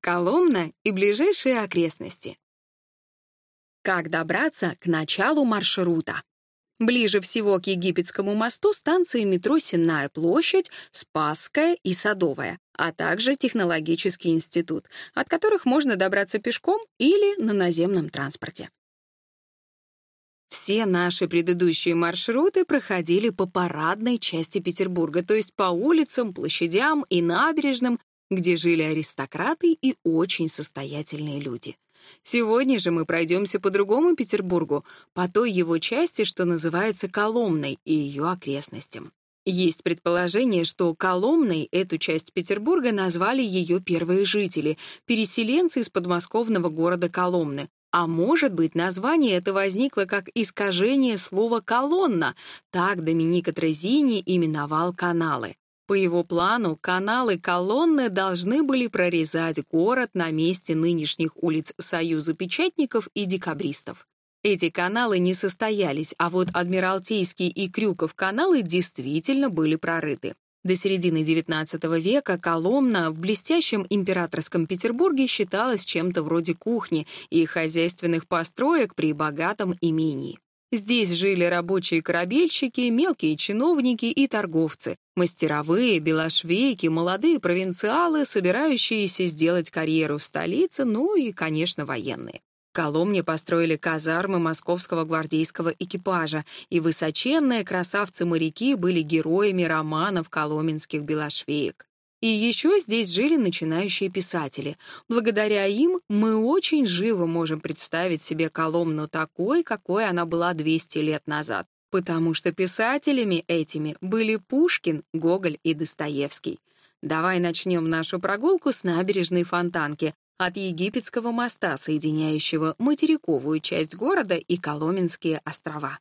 Коломна и ближайшие окрестности. Как добраться к началу маршрута? Ближе всего к Египетскому мосту станции метро Сенная площадь, Спасская и Садовая, а также Технологический институт, от которых можно добраться пешком или на наземном транспорте. Все наши предыдущие маршруты проходили по парадной части Петербурга, то есть по улицам, площадям и набережным, где жили аристократы и очень состоятельные люди. Сегодня же мы пройдемся по другому Петербургу, по той его части, что называется Коломной и ее окрестностям. Есть предположение, что Коломной эту часть Петербурга назвали ее первые жители, переселенцы из подмосковного города Коломны. А может быть, название это возникло как искажение слова «колонна», так Доминика Трезини именовал каналы. По его плану, каналы колонны должны были прорезать город на месте нынешних улиц Союза печатников и декабристов. Эти каналы не состоялись, а вот Адмиралтейский и Крюков каналы действительно были прорыты. До середины XIX века Коломна в блестящем императорском Петербурге считалась чем-то вроде кухни и хозяйственных построек при богатом имении. Здесь жили рабочие корабельщики, мелкие чиновники и торговцы, мастеровые, белошвейки, молодые провинциалы, собирающиеся сделать карьеру в столице, ну и, конечно, военные. В Коломне построили казармы московского гвардейского экипажа, и высоченные красавцы-моряки были героями романов коломенских белошвеек. И еще здесь жили начинающие писатели. Благодаря им мы очень живо можем представить себе Коломну такой, какой она была 200 лет назад. Потому что писателями этими были Пушкин, Гоголь и Достоевский. Давай начнем нашу прогулку с набережной Фонтанки, от египетского моста, соединяющего материковую часть города и Коломенские острова.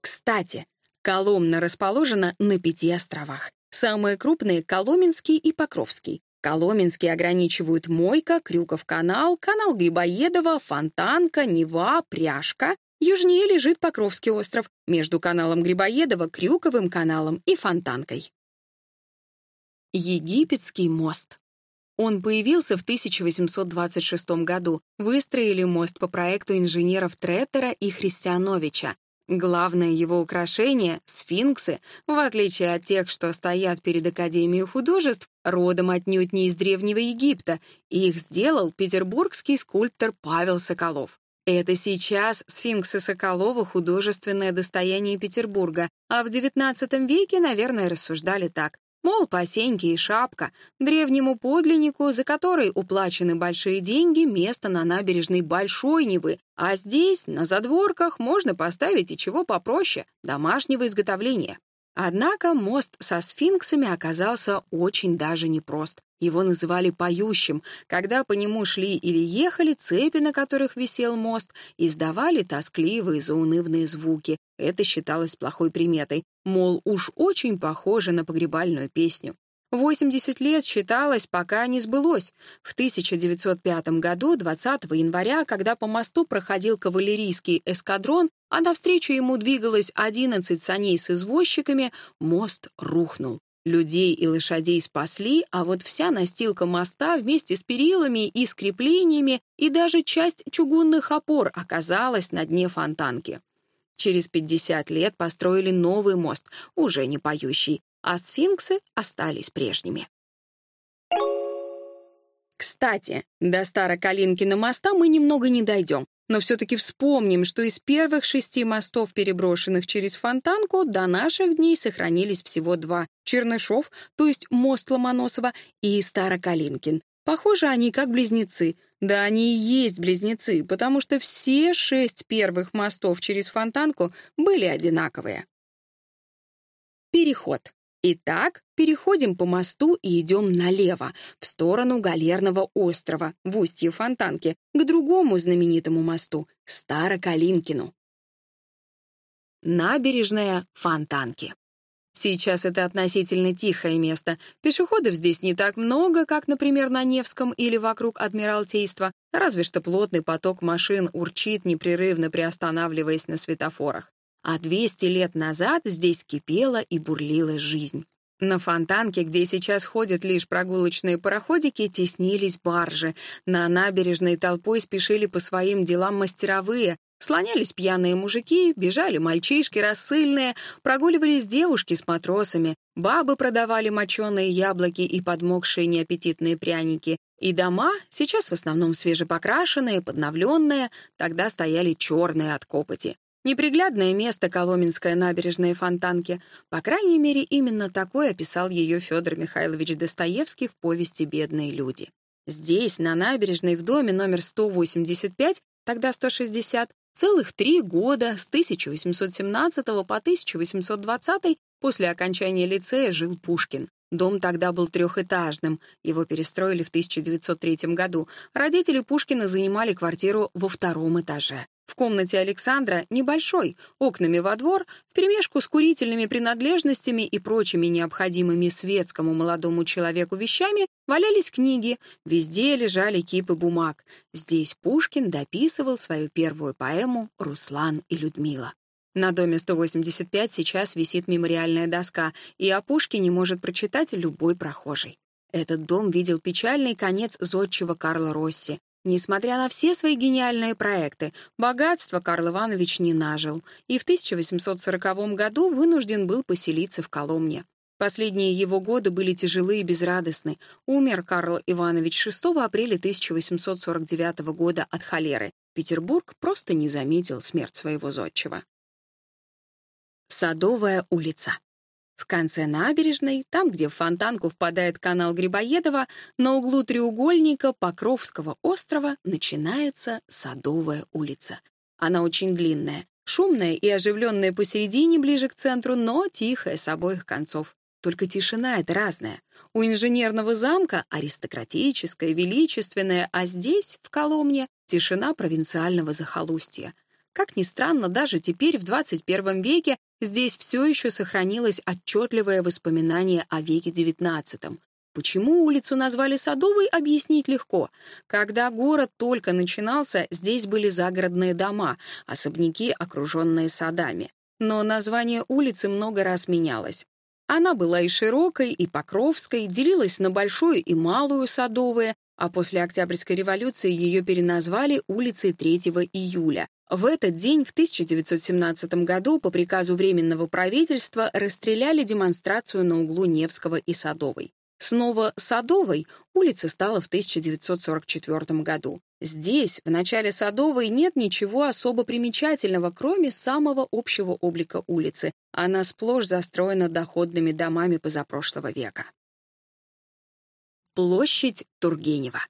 Кстати, Коломна расположена на пяти островах. Самые крупные — Коломенский и Покровский. Коломенский ограничивают Мойка, Крюков канал, канал Грибоедова, Фонтанка, Нева, Пряжка. Южнее лежит Покровский остров, между каналом Грибоедова, Крюковым каналом и Фонтанкой. Египетский мост. Он появился в 1826 году. Выстроили мост по проекту инженеров Треттера и Христиановича. Главное его украшение — сфинксы, в отличие от тех, что стоят перед Академией художеств, родом отнюдь не из Древнего Египта, и их сделал петербургский скульптор Павел Соколов. Это сейчас сфинксы Соколова — художественное достояние Петербурга, а в XIX веке, наверное, рассуждали так. Мол, посеньки и шапка, древнему подлиннику, за который уплачены большие деньги, место на набережной Большой Невы, а здесь, на задворках, можно поставить и чего попроще — домашнего изготовления. Однако мост со сфинксами оказался очень даже непрост. Его называли «поющим», когда по нему шли или ехали цепи, на которых висел мост, издавали тоскливые заунывные звуки. Это считалось плохой приметой мол, уж очень похоже на погребальную песню. 80 лет считалось, пока не сбылось. В 1905 году, 20 января, когда по мосту проходил кавалерийский эскадрон, а навстречу ему двигалось 11 саней с извозчиками, мост рухнул. Людей и лошадей спасли, а вот вся настилка моста вместе с перилами и скреплениями и даже часть чугунных опор оказалась на дне фонтанки. Через 50 лет построили новый мост, уже не поющий, а сфинксы остались прежними. Кстати, до Старокалинкина моста мы немного не дойдем, но все-таки вспомним, что из первых шести мостов, переброшенных через Фонтанку, до наших дней сохранились всего два — Чернышов, то есть мост Ломоносова, и Старокалинкин, Похоже, они как близнецы. Да они и есть близнецы, потому что все шесть первых мостов через фонтанку были одинаковые. Переход. Итак, переходим по мосту и идем налево, в сторону Галерного острова, в устье Фонтанки, к другому знаменитому мосту — Старокалинкину. Набережная Фонтанки. Сейчас это относительно тихое место. Пешеходов здесь не так много, как, например, на Невском или вокруг Адмиралтейства, разве что плотный поток машин урчит, непрерывно приостанавливаясь на светофорах. А 200 лет назад здесь кипела и бурлила жизнь. На фонтанке, где сейчас ходят лишь прогулочные пароходики, теснились баржи. На набережной толпой спешили по своим делам мастеровые, Слонялись пьяные мужики, бежали мальчишки рассыльные, прогуливались девушки с матросами, бабы продавали моченые яблоки и подмокшие неаппетитные пряники, и дома, сейчас в основном свежепокрашенные, подновленные, тогда стояли черные от копоти. Неприглядное место Коломенская набережная Фонтанки. По крайней мере, именно такое описал ее Федор Михайлович Достоевский в повести «Бедные люди». Здесь, на набережной, в доме номер 185, тогда 160, Целых три года с 1817 по 1820 после окончания лицея жил Пушкин. Дом тогда был трехэтажным, его перестроили в 1903 году. Родители Пушкина занимали квартиру во втором этаже. В комнате Александра, небольшой, окнами во двор, вперемешку с курительными принадлежностями и прочими необходимыми светскому молодому человеку вещами, валялись книги, везде лежали кипы бумаг. Здесь Пушкин дописывал свою первую поэму «Руслан и Людмила». На доме 185 сейчас висит мемориальная доска, и о Пушкине может прочитать любой прохожий. Этот дом видел печальный конец зодчего Карла Росси. Несмотря на все свои гениальные проекты, богатство Карл Иванович не нажил и в 1840 году вынужден был поселиться в Коломне. Последние его годы были тяжелы и безрадостны. Умер Карл Иванович 6 апреля 1849 года от холеры. Петербург просто не заметил смерть своего зодчего. Садовая улица. В конце набережной, там, где в фонтанку впадает канал Грибоедова, на углу треугольника Покровского острова начинается Садовая улица. Она очень длинная, шумная и оживленная посередине ближе к центру, но тихая с обоих концов. Только тишина — это разная. У инженерного замка аристократическая, величественная, а здесь, в Коломне, тишина провинциального захолустья — как ни странно, даже теперь, в 21 веке, Здесь все еще сохранилось отчетливое воспоминание о веке XIX. Почему улицу назвали Садовой, объяснить легко. Когда город только начинался, здесь были загородные дома, особняки, окруженные садами. Но название улицы много раз менялось. Она была и широкой, и покровской, делилась на большую и малую садовые, а после Октябрьской революции ее переназвали улицей 3 июля. В этот день, в 1917 году, по приказу Временного правительства расстреляли демонстрацию на углу Невского и Садовой. Снова Садовой улица стала в 1944 году. Здесь, в начале Садовой, нет ничего особо примечательного, кроме самого общего облика улицы. Она сплошь застроена доходными домами позапрошлого века. Площадь Тургенева.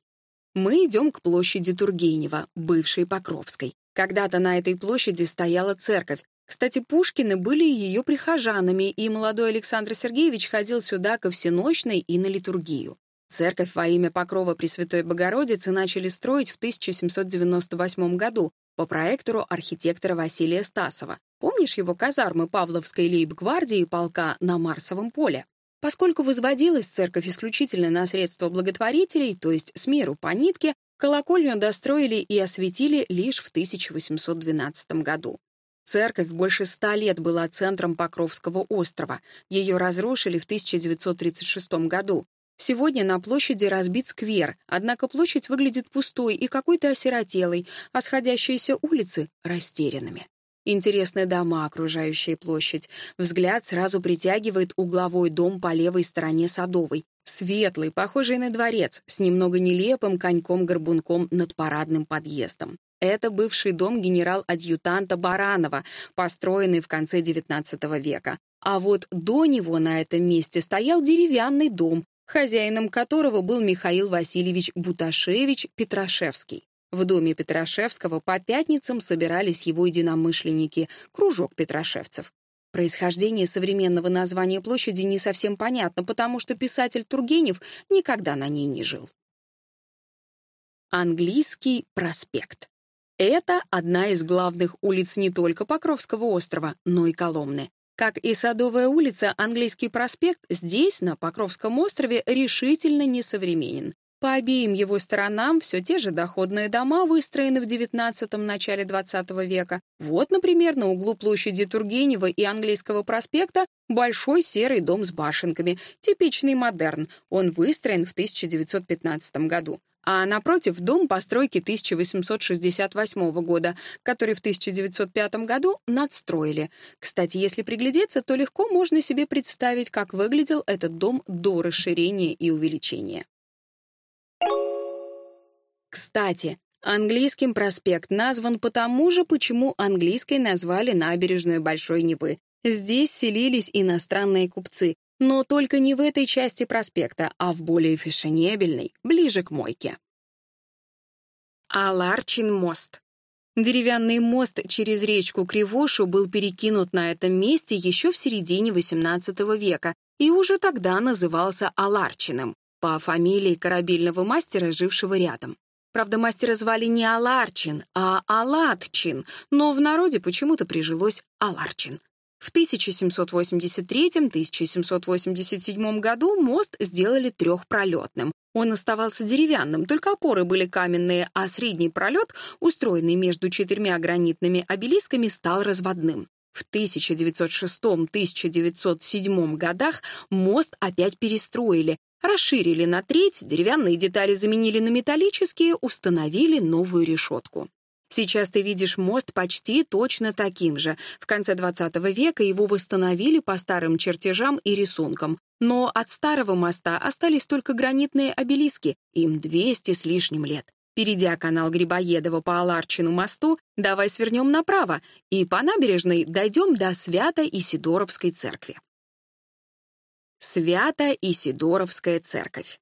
Мы идем к площади Тургенева, бывшей Покровской. Когда-то на этой площади стояла церковь. Кстати, Пушкины были ее прихожанами, и молодой Александр Сергеевич ходил сюда ко всеночной и на литургию. Церковь во имя Покрова Пресвятой Богородицы начали строить в 1798 году по проектору архитектора Василия Стасова. Помнишь его казармы Павловской лейб-гвардии полка на Марсовом поле? Поскольку возводилась церковь исключительно на средства благотворителей, то есть с миру по нитке, колокольню достроили и осветили лишь в 1812 году. Церковь больше ста лет была центром Покровского острова. Ее разрушили в 1936 году. Сегодня на площади разбит сквер, однако площадь выглядит пустой и какой-то осиротелой, а сходящиеся улицы — растерянными. Интересные дома, окружающие площадь. Взгляд сразу притягивает угловой дом по левой стороне Садовой. Светлый, похожий на дворец, с немного нелепым коньком-горбунком над парадным подъездом. Это бывший дом генерал-адъютанта Баранова, построенный в конце XIX века. А вот до него на этом месте стоял деревянный дом, хозяином которого был Михаил Васильевич Буташевич Петрашевский. В доме Петрашевского по пятницам собирались его единомышленники, кружок петрашевцев. Происхождение современного названия площади не совсем понятно, потому что писатель Тургенев никогда на ней не жил. Английский проспект. Это одна из главных улиц не только Покровского острова, но и Коломны. Как и Садовая улица, Английский проспект здесь, на Покровском острове, решительно несовременен. По обеим его сторонам все те же доходные дома выстроены в XIX – начале XX века. Вот, например, на углу площади Тургенева и Английского проспекта большой серый дом с башенками, типичный модерн. Он выстроен в 1915 году. А напротив дом постройки 1868 года, который в 1905 году надстроили. Кстати, если приглядеться, то легко можно себе представить, как выглядел этот дом до расширения и увеличения. Кстати, английским проспект назван потому же, почему английской назвали набережную Большой Невы. Здесь селились иностранные купцы, но только не в этой части проспекта, а в более фешенебельной, ближе к мойке. Аларчин мост. Деревянный мост через речку Кривошу был перекинут на этом месте еще в середине XVIII века и уже тогда назывался Аларчиным по фамилии корабельного мастера, жившего рядом. Правда, мастера звали не Аларчин, а Алатчин, но в народе почему-то прижилось Аларчин. В 1783-1787 году мост сделали трехпролетным. Он оставался деревянным, только опоры были каменные, а средний пролет, устроенный между четырьмя гранитными обелисками, стал разводным. В 1906-1907 годах мост опять перестроили, расширили на треть, деревянные детали заменили на металлические, установили новую решетку. Сейчас ты видишь мост почти точно таким же. В конце 20 века его восстановили по старым чертежам и рисункам. Но от старого моста остались только гранитные обелиски, им 200 с лишним лет. Перейдя канал Грибоедова по Аларчину мосту, давай свернем направо и по набережной дойдем до Свято-Исидоровской церкви. Свята-Исидоровская церковь.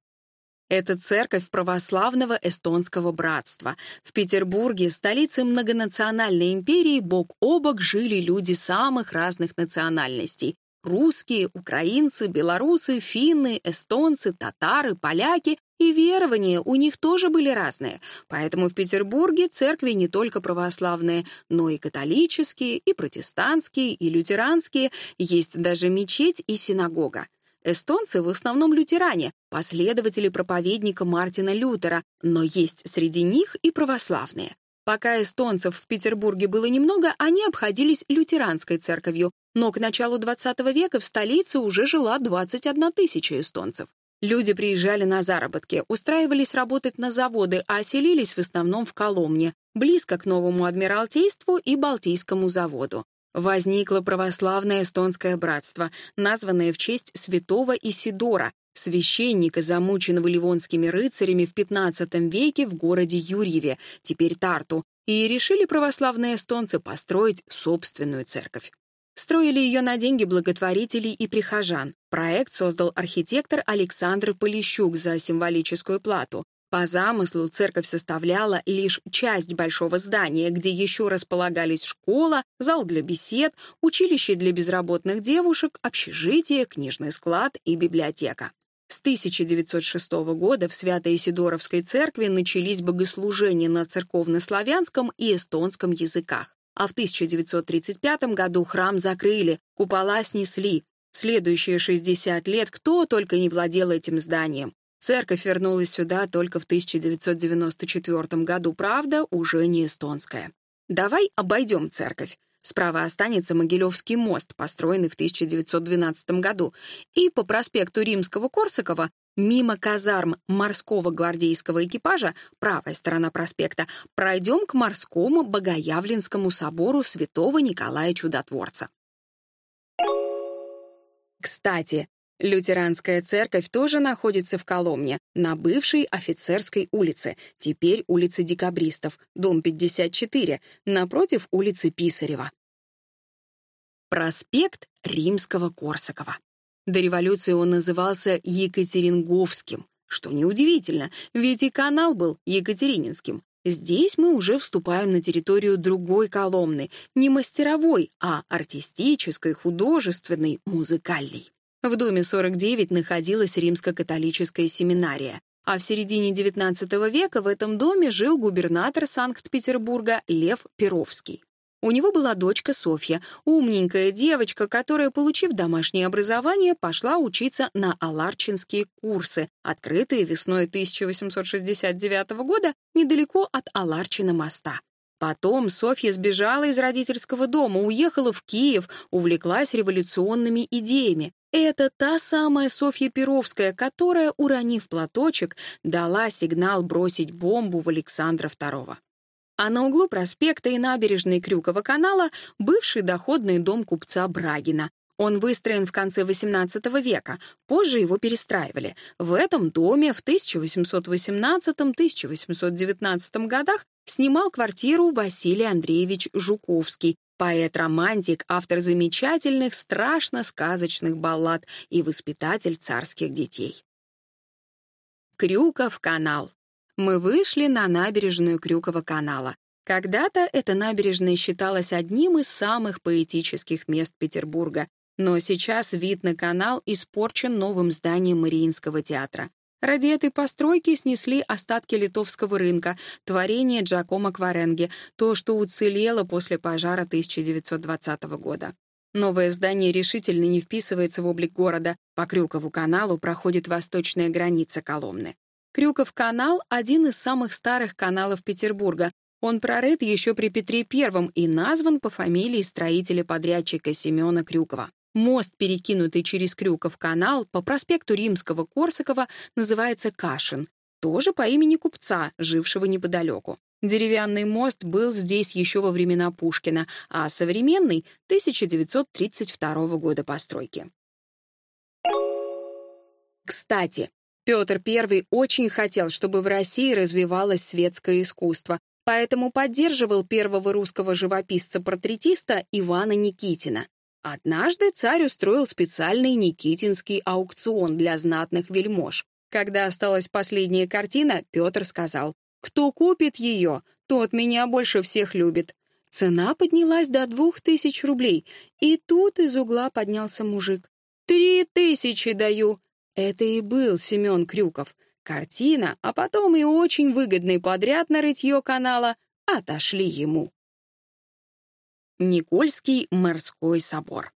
Это церковь православного эстонского братства. В Петербурге, столице многонациональной империи, бок о бок жили люди самых разных национальностей. Русские, украинцы, белорусы, финны, эстонцы, татары, поляки и верования у них тоже были разные. Поэтому в Петербурге церкви не только православные, но и католические, и протестантские, и лютеранские. Есть даже мечеть и синагога. Эстонцы в основном лютеране, последователи проповедника Мартина Лютера, но есть среди них и православные. Пока эстонцев в Петербурге было немного, они обходились лютеранской церковью, но к началу XX века в столице уже жила 21 тысяча эстонцев. Люди приезжали на заработки, устраивались работать на заводы, а селились в основном в Коломне, близко к новому Адмиралтейству и Балтийскому заводу возникло православное эстонское братство, названное в честь святого Исидора, священника, замученного ливонскими рыцарями в XV веке в городе Юрьеве, теперь Тарту, и решили православные эстонцы построить собственную церковь. Строили ее на деньги благотворителей и прихожан. Проект создал архитектор Александр Полищук за символическую плату. По замыслу церковь составляла лишь часть большого здания, где еще располагались школа, зал для бесед, училище для безработных девушек, общежитие, книжный склад и библиотека. С 1906 года в Свято-Исидоровской церкви начались богослужения на церковнославянском и эстонском языках. А в 1935 году храм закрыли, купола снесли. Следующие 60 лет кто только не владел этим зданием. Церковь вернулась сюда только в 1994 году, правда, уже не эстонская. Давай обойдем церковь. Справа останется Могилевский мост, построенный в 1912 году, и по проспекту Римского-Корсакова мимо казарм морского гвардейского экипажа, правая сторона проспекта, пройдем к морскому Богоявленскому собору святого Николая Чудотворца. Кстати, Лютеранская церковь тоже находится в Коломне, на бывшей офицерской улице, теперь улице Декабристов, дом 54, напротив улицы Писарева. Проспект Римского-Корсакова. До революции он назывался Екатеринговским, что неудивительно, ведь и канал был Екатерининским. Здесь мы уже вступаем на территорию другой коломны, не мастеровой, а артистической, художественной, музыкальной. В доме 49 находилась римско-католическая семинария, а в середине XIX века в этом доме жил губернатор Санкт-Петербурга Лев Перовский. У него была дочка Софья, умненькая девочка, которая, получив домашнее образование, пошла учиться на Аларчинские курсы, открытые весной 1869 года недалеко от Аларчина моста. Потом Софья сбежала из родительского дома, уехала в Киев, увлеклась революционными идеями, это та самая Софья Перовская, которая, уронив платочек, дала сигнал бросить бомбу в Александра II. А на углу проспекта и набережной Крюкова канала бывший доходный дом купца Брагина. Он выстроен в конце XVIII века, позже его перестраивали. В этом доме в 1818-1819 годах снимал квартиру Василий Андреевич Жуковский, поэт-романтик, автор замечательных, страшно сказочных баллад и воспитатель царских детей. Крюков канал. Мы вышли на набережную Крюкова канала. Когда-то эта набережная считалась одним из самых поэтических мест Петербурга, но сейчас вид на канал испорчен новым зданием Мариинского театра. Ради этой постройки снесли остатки литовского рынка, творение Джакома Кваренги, то, что уцелело после пожара 1920 года. Новое здание решительно не вписывается в облик города. По Крюкову каналу проходит восточная граница Коломны. Крюков канал — один из самых старых каналов Петербурга. Он прорыт еще при Петре I и назван по фамилии строителя-подрядчика Семена Крюкова. Мост, перекинутый через Крюков канал по проспекту Римского-Корсакова, называется Кашин, тоже по имени купца, жившего неподалеку. Деревянный мост был здесь еще во времена Пушкина, а современный — 1932 года постройки. Кстати, Петр I очень хотел, чтобы в России развивалось светское искусство, поэтому поддерживал первого русского живописца-портретиста Ивана Никитина. Однажды царь устроил специальный Никитинский аукцион для знатных вельмож. Когда осталась последняя картина, Петр сказал, «Кто купит ее, тот меня больше всех любит». Цена поднялась до двух тысяч рублей, и тут из угла поднялся мужик. «Три тысячи даю!» Это и был Семен Крюков. Картина, а потом и очень выгодный подряд на рытье канала отошли ему. Никольский морской собор.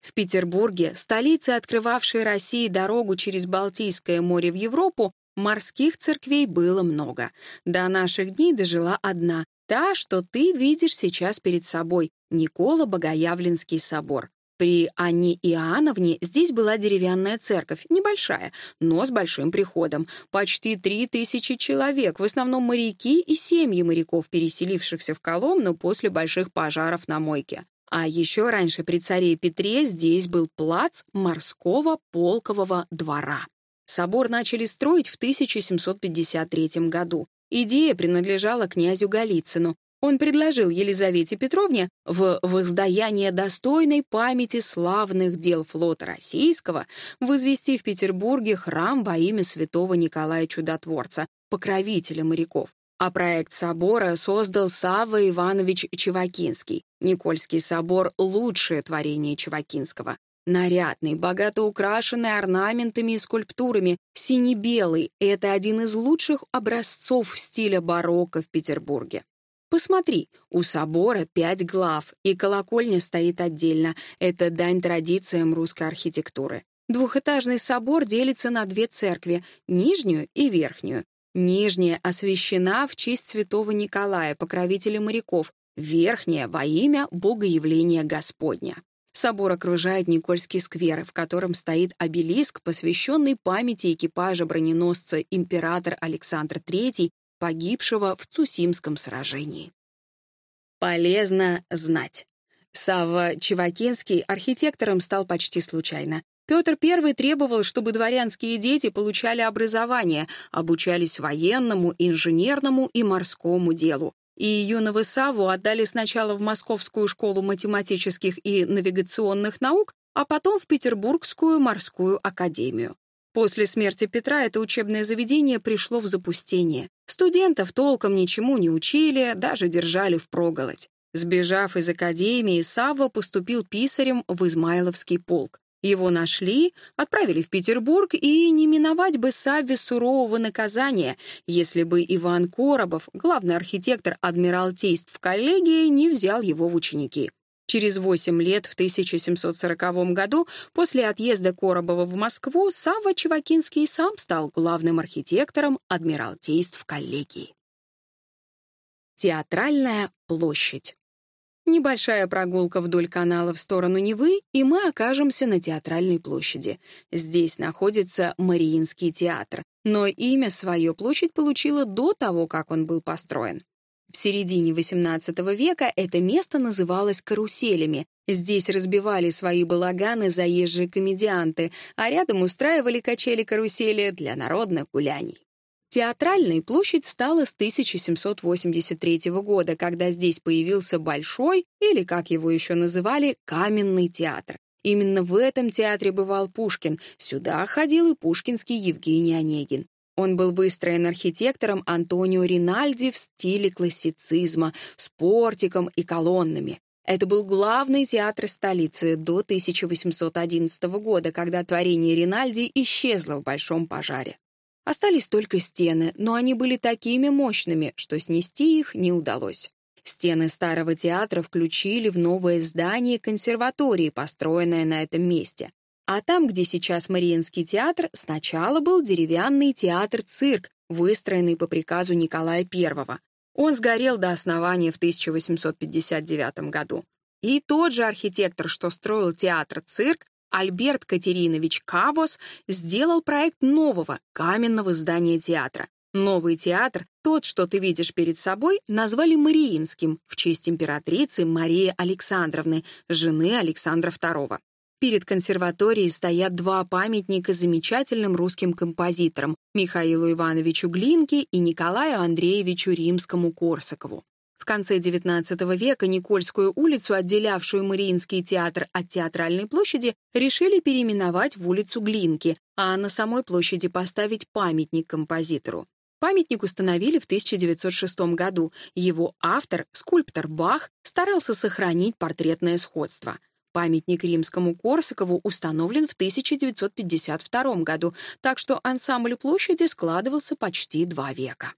В Петербурге, столице, открывавшей России дорогу через Балтийское море в Европу, морских церквей было много. До наших дней дожила одна, та, что ты видишь сейчас перед собой, Никола Богоявленский собор. При Анне Иоанновне здесь была деревянная церковь, небольшая, но с большим приходом. Почти три тысячи человек, в основном моряки и семьи моряков, переселившихся в Коломну после больших пожаров на Мойке. А еще раньше при царе Петре здесь был плац морского полкового двора. Собор начали строить в 1753 году. Идея принадлежала князю Голицыну, он предложил Елизавете Петровне в воздаяние достойной памяти славных дел флота российского возвести в Петербурге храм во имя святого Николая Чудотворца, покровителя моряков. А проект собора создал Савва Иванович Чевакинский. Никольский собор — лучшее творение Чевакинского. Нарядный, богато украшенный орнаментами и скульптурами, сине-белый — это один из лучших образцов стиля барокко в Петербурге. Посмотри, у собора пять глав, и колокольня стоит отдельно. Это дань традициям русской архитектуры. Двухэтажный собор делится на две церкви — нижнюю и верхнюю. Нижняя освящена в честь святого Николая, покровителя моряков, верхняя — во имя Богоявления Господня. Собор окружает Никольский сквер, в котором стоит обелиск, посвященный памяти экипажа броненосца император Александр III погибшего в Цусимском сражении. Полезно знать. Савва Чевакинский архитектором стал почти случайно. Петр I требовал, чтобы дворянские дети получали образование, обучались военному, инженерному и морскому делу. И юного Савву отдали сначала в Московскую школу математических и навигационных наук, а потом в Петербургскую морскую академию. После смерти Петра это учебное заведение пришло в запустение. Студентов толком ничему не учили, даже держали впроголодь. Сбежав из академии, Савва поступил писарем в Измайловский полк. Его нашли, отправили в Петербург, и не миновать бы Савве сурового наказания, если бы Иван Коробов, главный архитектор Адмиралтейств в коллегии, не взял его в ученики. Через 8 лет, в 1740 году, после отъезда Коробова в Москву, Савва Чевакинский сам стал главным архитектором адмиралтейств коллегии. Театральная площадь. Небольшая прогулка вдоль канала в сторону Невы, и мы окажемся на Театральной площади. Здесь находится Мариинский театр, но имя свое площадь получила до того, как он был построен. В середине XVIII века это место называлось каруселями. Здесь разбивали свои балаганы заезжие комедианты, а рядом устраивали качели-карусели для народных гуляний. Театральной площадь стала с 1783 года, когда здесь появился Большой, или, как его еще называли, Каменный театр. Именно в этом театре бывал Пушкин. Сюда ходил и пушкинский Евгений Онегин. Он был выстроен архитектором Антонио Ринальди в стиле классицизма, с портиком и колоннами. Это был главный театр столицы до 1811 года, когда творение Ринальди исчезло в большом пожаре. Остались только стены, но они были такими мощными, что снести их не удалось. Стены старого театра включили в новое здание консерватории, построенное на этом месте. А там, где сейчас Мариинский театр, сначала был деревянный театр-цирк, выстроенный по приказу Николая I. Он сгорел до основания в 1859 году. И тот же архитектор, что строил театр-цирк, Альберт Катеринович Кавос, сделал проект нового каменного здания театра. Новый театр, тот, что ты видишь перед собой, назвали Мариинским в честь императрицы Марии Александровны, жены Александра II. Перед консерваторией стоят два памятника замечательным русским композиторам Михаилу Ивановичу Глинке и Николаю Андреевичу Римскому-Корсакову. В конце XIX века Никольскую улицу, отделявшую Мариинский театр от Театральной площади, решили переименовать в улицу Глинки, а на самой площади поставить памятник композитору. Памятник установили в 1906 году. Его автор, скульптор Бах, старался сохранить портретное сходство — Памятник римскому Корсакову установлен в 1952 году, так что ансамбль площади складывался почти два века.